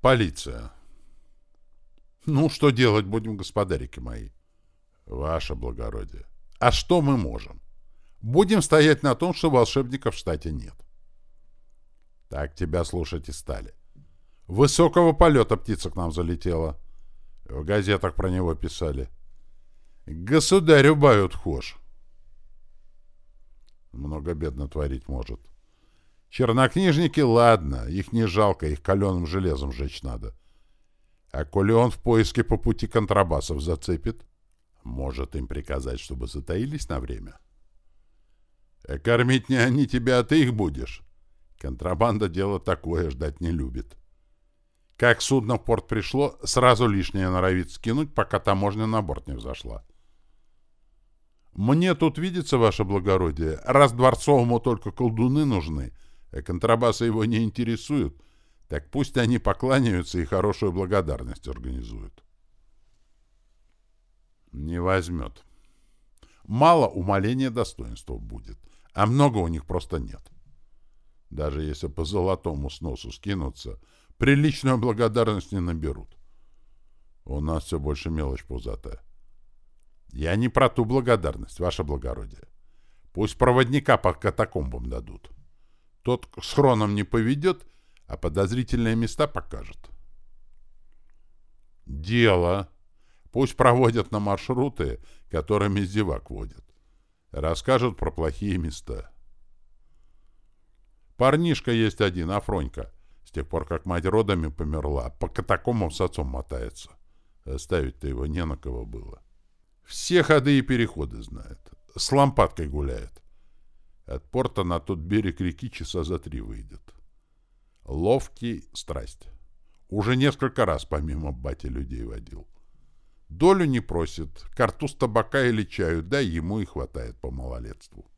Полиция. Ну, что делать будем, господарики мои? Ваше благородие. А что мы можем? Будем стоять на том, что волшебников в штате нет. Так тебя слушать и стали. Высокого полета птица к нам залетела. В газетах про него писали. Государю бают хошь. Много бедно творить может. Чернокнижники, ладно, их не жалко, их каленым железом жечь надо. А коли он в поиске по пути контрабасов зацепит, может им приказать, чтобы затаились на время? А кормить не они тебя, а ты их будешь. Контрабанда дело такое, ждать не любит. Как судно в порт пришло, сразу лишнее норовит скинуть, пока таможня на борт не взошла. Мне тут видится, ваше благородие, раз дворцовому только колдуны нужны — контрабасы его не интересуют, так пусть они покланяются и хорошую благодарность организуют. Не возьмет. Мало умаления достоинства будет, а много у них просто нет. Даже если по золотому сносу скинуться, приличную благодарность не наберут. У нас все больше мелочь пузатая. Я не про ту благодарность, ваше благородие. Пусть проводника по катакомбам дадут. Тот с хроном не поведет, а подозрительные места покажет. Дело. Пусть проводят на маршруты, которыми зевак водят. Расскажут про плохие места. Парнишка есть один, Афронька. С тех пор, как мать родами померла, по катакомбам с отцом мотается. Оставить-то его не на кого было. Все ходы и переходы знает. С лампадкой гуляет. От порта на тот берег реки часа за три выйдет. Ловкий страсть. Уже несколько раз помимо бати людей водил. Долю не просит, картуз табака или чаю, да ему и хватает по малолетству.